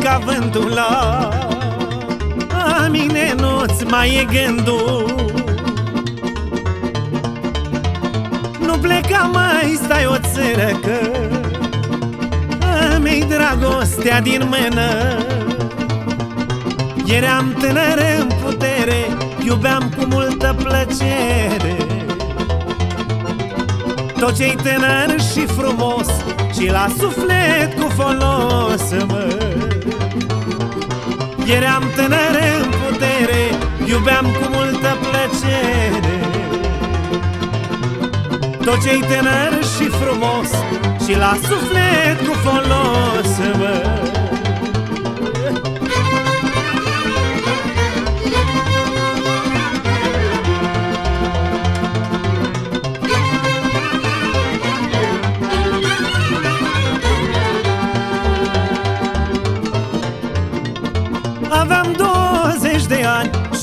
Trăiești tinerețe ca vântul la A mine nu-ți mai e gândul. Nu pleca mai, stai o țără că Îmi-i dragostea din mână. Eram tânăr în putere Iubeam cu multă plăcere. Tot ce-i tânăr și frumos Și la suflet cu folos, mă Eram tânăr în putere Iubeam cu multă plăcere. Tot ce-i tânăr și frumos Și la suflet cu folos, mă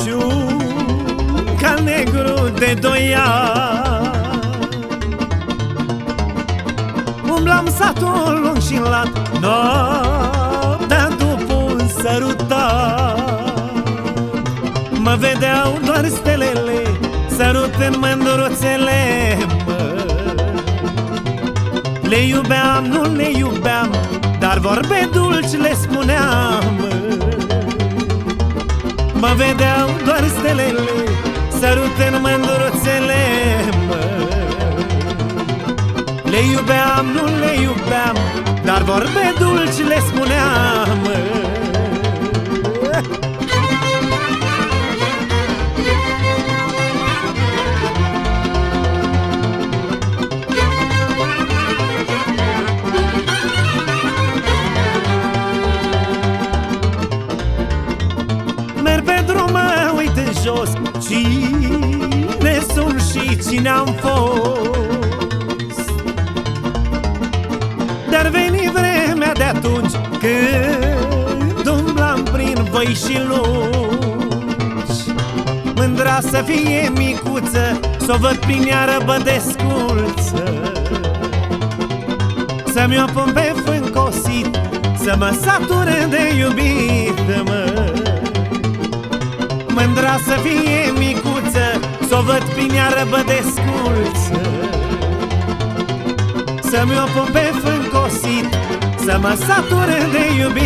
ani și un cal negru de doi ani. Umblam satul lung și lat Noaptea după un sărutat. Mă vedeau doar stelele Sărut în mândruțele mă. Le iubeam, nu le iubeam Dar vorbe dulci le spuneam mă. Mă vedeau doar stelele Sărut în mândruțele mă. Le iubeam, nu le iubeam Dar vorbe dulci le spuneam mă. Jos Cine sunt și cine am fost. Dar veni vremea de atunci Când umblam prin voi și lungi. Mândra să fie micuță Să o văd prin iară bădesculță Să-mi o pun pe fâncosit Să mă sature de iubit, mă Mândra să fie micuță S-o văd prin iară bădesculță. Să-mi o pun pe fâncosit Să mă sature de iubit